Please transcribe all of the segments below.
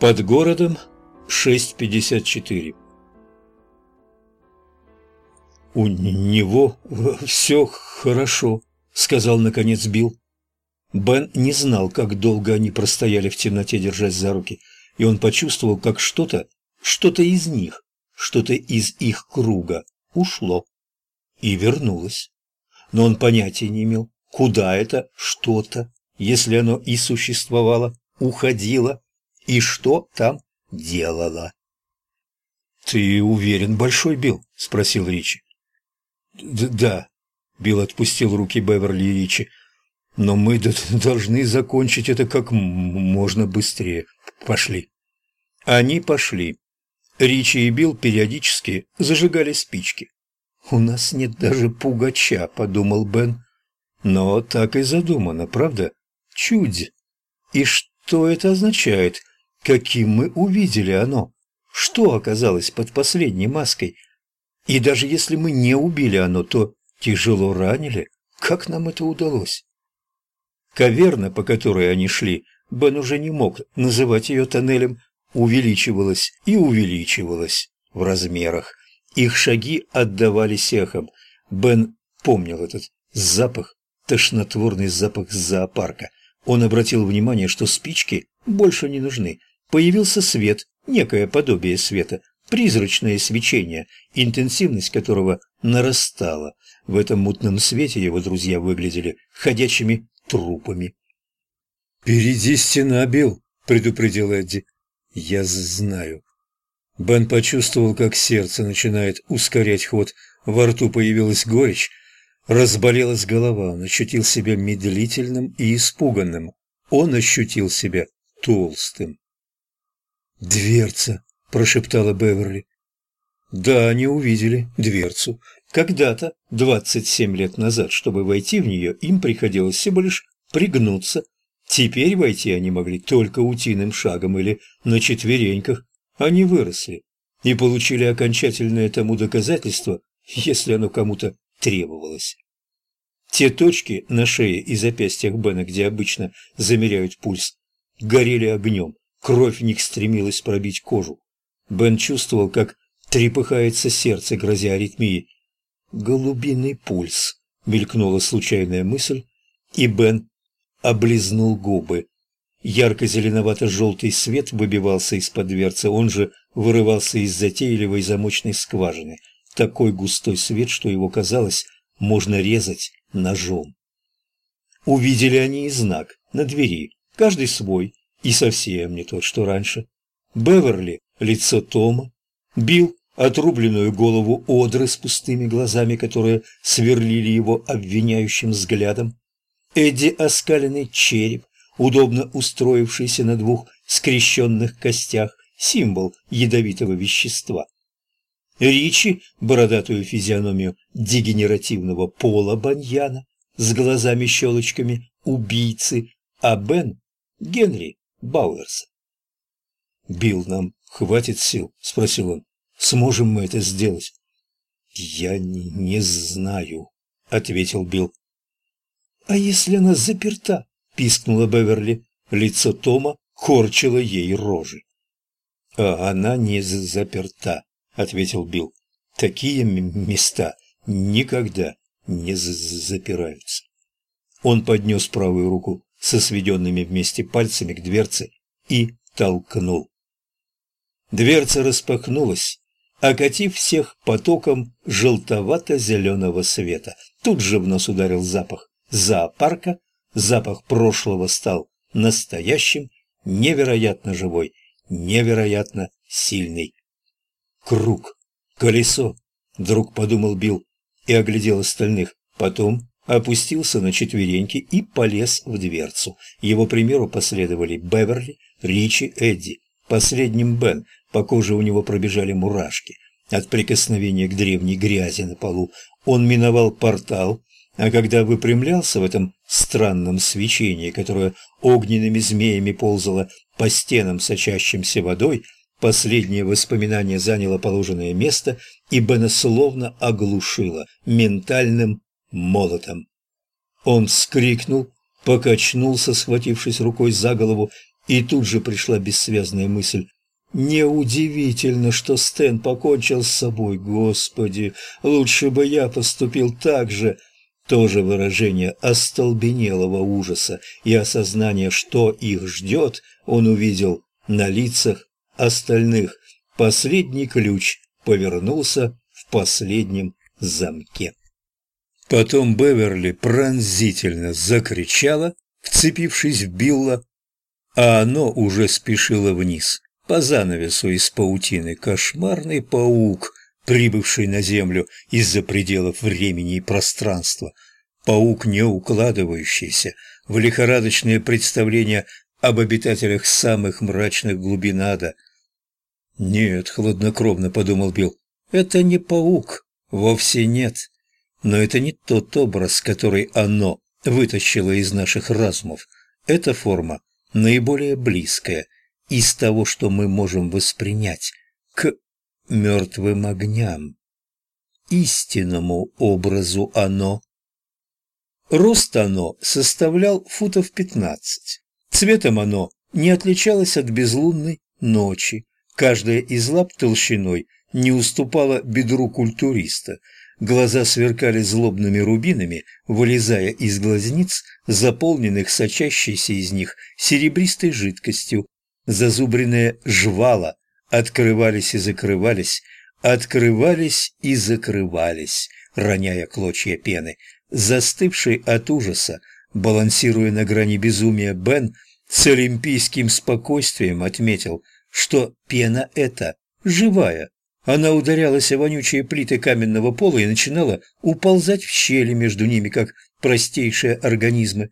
Под городом 6.54. «У него все хорошо», — сказал наконец Билл. Бен не знал, как долго они простояли в темноте, держась за руки, и он почувствовал, как что-то, что-то из них, что-то из их круга ушло и вернулось. Но он понятия не имел, куда это что-то, если оно и существовало, уходило и что там делала. «Ты уверен, Большой Билл?» – спросил Ричи. «Да», – Билл отпустил руки Беверли и Ричи. «Но мы должны закончить это как можно быстрее. Пошли». Они пошли. Ричи и Билл периодически зажигали спички. «У нас нет даже пугача», – подумал Бен. «Но так и задумано, правда? Чудь. И что это означает? Каким мы увидели оно, что оказалось под последней маской. И даже если мы не убили оно, то тяжело ранили. Как нам это удалось? Каверна, по которой они шли, Бен уже не мог называть ее тоннелем, увеличивалась и увеличивалась в размерах. Их шаги отдавались эхом. Бен помнил этот запах, тошнотворный запах зоопарка. Он обратил внимание, что спички больше не нужны. Появился свет, некое подобие света, призрачное свечение, интенсивность которого нарастала. В этом мутном свете его друзья выглядели ходячими трупами. «Впереди стена, Билл», — предупредил Эдди. «Я знаю». Бен почувствовал, как сердце начинает ускорять ход, во рту появилась горечь, разболелась голова, он ощутил себя медлительным и испуганным. Он ощутил себя толстым. «Дверца!» – прошептала Беверли. Да, они увидели дверцу. Когда-то, двадцать семь лет назад, чтобы войти в нее, им приходилось всего лишь пригнуться. Теперь войти они могли только утиным шагом или на четвереньках. Они выросли и получили окончательное тому доказательство, если оно кому-то требовалось. Те точки на шее и запястьях Бена, где обычно замеряют пульс, горели огнем. Кровь в них стремилась пробить кожу. Бен чувствовал, как трепыхается сердце, грозя аритмией. «Голубиный пульс», — мелькнула случайная мысль, и Бен облизнул губы. Ярко-зеленовато-желтый свет выбивался из-под дверцы, он же вырывался из затейливой замочной скважины. Такой густой свет, что его, казалось, можно резать ножом. Увидели они и знак на двери, каждый свой, и совсем не тот, что раньше. Беверли – лицо Тома, Билл – отрубленную голову Одры с пустыми глазами, которые сверлили его обвиняющим взглядом, Эдди – оскаленный череп, удобно устроившийся на двух скрещенных костях, символ ядовитого вещества. Ричи – бородатую физиономию дегенеративного пола баньяна с глазами-щелочками убийцы, а Бен – Генри Бауэрса. «Билл, нам хватит сил?» – спросил он. «Сможем мы это сделать?» «Я не, не знаю», – ответил Билл. «А если она заперта?» – пискнула Беверли. Лицо Тома корчило ей рожи. «А она не заперта», – ответил Билл. «Такие места никогда не запираются». Он поднес правую руку со сведенными вместе пальцами к дверце и толкнул. Дверца распахнулась, окатив всех потоком желтовато-зеленого света. Тут же в нос ударил запах зоопарка, запах прошлого стал настоящим, невероятно живой, невероятно сильный. Круг, колесо, вдруг подумал Билл и оглядел остальных, потом опустился на четвереньки и полез в дверцу. Его примеру последовали Беверли, Ричи, Эдди. Последним Бен, по коже у него пробежали мурашки. От прикосновения к древней грязи на полу он миновал портал, а когда выпрямлялся в этом странном свечении, которое огненными змеями ползало по стенам, сочащимся водой, последнее воспоминание заняло положенное место, и Бена словно оглушило ментальным молотом. Он вскрикнул, покачнулся, схватившись рукой за голову, И тут же пришла бессвязная мысль. Неудивительно, что Стэн покончил с собой, Господи, лучше бы я поступил так же. Тоже выражение остолбенелого ужаса и осознания, что их ждет, он увидел на лицах остальных. Последний ключ повернулся в последнем замке. Потом Беверли пронзительно закричала, вцепившись в Билла, а оно уже спешило вниз, по занавесу из паутины, кошмарный паук, прибывший на Землю из-за пределов времени и пространства, паук, не укладывающийся в лихорадочные представления об обитателях самых мрачных глубин ада. «Нет», — хладнокровно подумал Билл, — «это не паук, вовсе нет. Но это не тот образ, который оно вытащило из наших разумов. Эта форма наиболее близкая из того, что мы можем воспринять, к мертвым огням. Истинному образу оно. Рост оно составлял футов пятнадцать. Цветом оно не отличалось от безлунной ночи. Каждая из лап толщиной не уступала бедру культуриста – Глаза сверкали злобными рубинами, вылезая из глазниц, заполненных сочащейся из них серебристой жидкостью. Зазубренные жвала открывались и закрывались, открывались и закрывались, роняя клочья пены. Застывший от ужаса, балансируя на грани безумия, Бен с олимпийским спокойствием отметил, что пена эта живая, она ударялась о вонючие плиты каменного пола и начинала уползать в щели между ними, как простейшие организмы.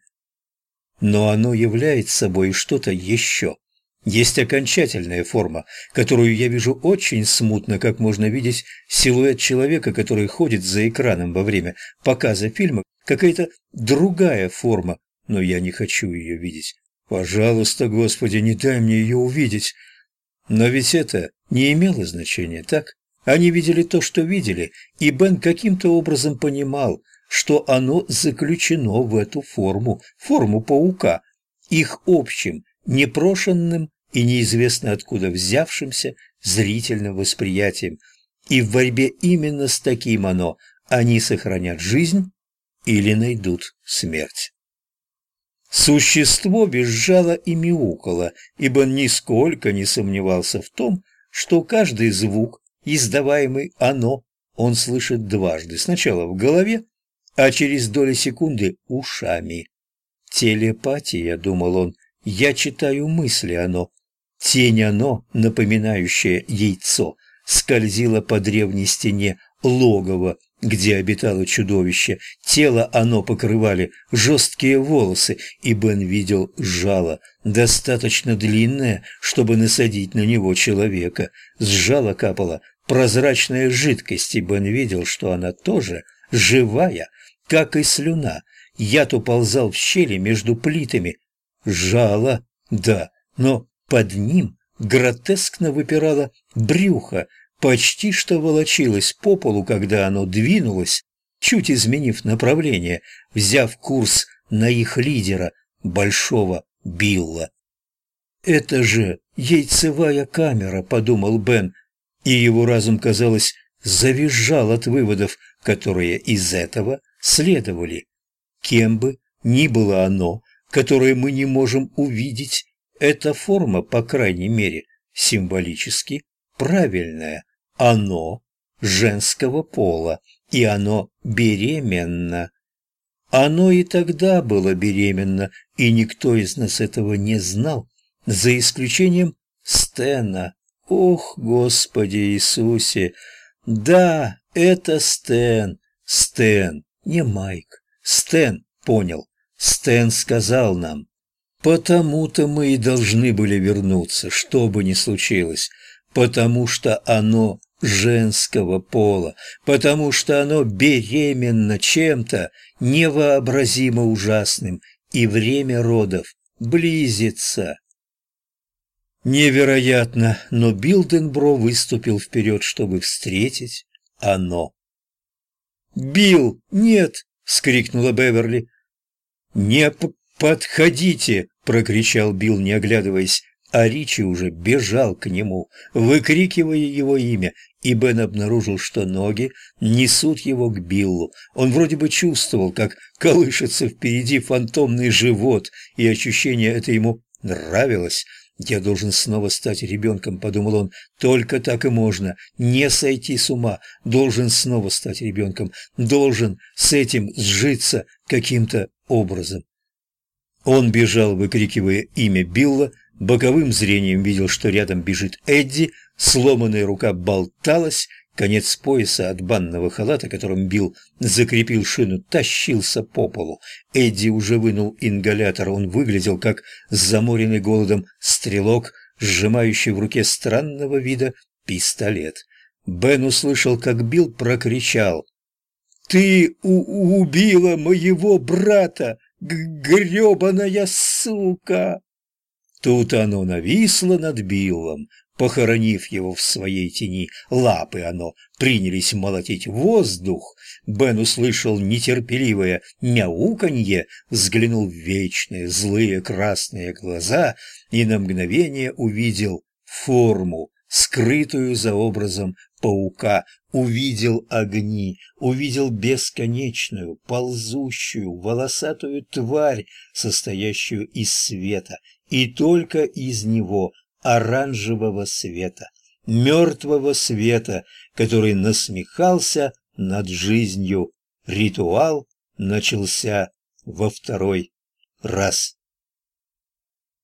Но оно является собой что-то еще. Есть окончательная форма, которую я вижу очень смутно, как можно видеть силуэт человека, который ходит за экраном во время показа фильма, какая-то другая форма, но я не хочу ее видеть. Пожалуйста, Господи, не дай мне ее увидеть. Но ведь это не имело значения, так? Они видели то, что видели, и Бен каким-то образом понимал, что оно заключено в эту форму, форму паука, их общим, непрошенным и неизвестно откуда взявшимся зрительным восприятием. И в борьбе именно с таким оно они сохранят жизнь или найдут смерть. Существо визжало и мяукало, ибо нисколько не сомневался в том, что каждый звук, издаваемый оно, он слышит дважды, сначала в голове, а через доли секунды ушами. Телепатия, думал он, я читаю мысли оно. Тень оно, напоминающая яйцо, скользила по древней стене логова где обитало чудовище. Тело оно покрывали жесткие волосы, и Бен видел жало, достаточно длинное, чтобы насадить на него человека. С жала капала прозрачная жидкость, и Бен видел, что она тоже живая, как и слюна. Яд уползал в щели между плитами. Жало, да, но под ним гротескно выпирало брюхо, почти что волочилось по полу, когда оно двинулось, чуть изменив направление, взяв курс на их лидера, Большого Билла. «Это же яйцевая камера», — подумал Бен, и его разум, казалось, завизжал от выводов, которые из этого следовали. Кем бы ни было оно, которое мы не можем увидеть, эта форма, по крайней мере, символически правильная оно женского пола, и оно беременно. Оно и тогда было беременно, и никто из нас этого не знал, за исключением Стена. Ох, Господи Иисусе! Да, это Стэн. Стэн, не Майк. Стэн понял. Стэн сказал нам. Потому-то мы и должны были вернуться, что бы ни случилось, потому что оно женского пола, потому что оно беременно чем-то невообразимо ужасным, и время родов близится. Невероятно, но Билденбро выступил вперед, чтобы встретить оно. «Билл, нет!» — вскрикнула Беверли. «Не «Подходите!» – прокричал Билл, не оглядываясь, а Ричи уже бежал к нему, выкрикивая его имя, и Бен обнаружил, что ноги несут его к Биллу. Он вроде бы чувствовал, как колышется впереди фантомный живот, и ощущение это ему нравилось. «Я должен снова стать ребенком», — подумал он. «Только так и можно. Не сойти с ума. Должен снова стать ребенком. Должен с этим сжиться каким-то образом». Он бежал, выкрикивая имя Билла, боковым зрением видел, что рядом бежит Эдди, сломанная рука болталась, конец пояса от банного халата, которым Билл закрепил шину, тащился по полу. Эдди уже вынул ингалятор, он выглядел как заморенный голодом стрелок, сжимающий в руке странного вида пистолет. Бен услышал, как Билл прокричал. «Ты убила моего брата!» грёбаная сука!» Тут оно нависло над Биллом, похоронив его в своей тени. Лапы оно принялись молотить воздух. Бен услышал нетерпеливое мяуканье, взглянул в вечные злые красные глаза и на мгновение увидел форму, скрытую за образом паука, увидел огни, увидел бесконечную, ползущую, волосатую тварь, состоящую из света, и только из него, оранжевого света, мертвого света, который насмехался над жизнью. Ритуал начался во второй раз.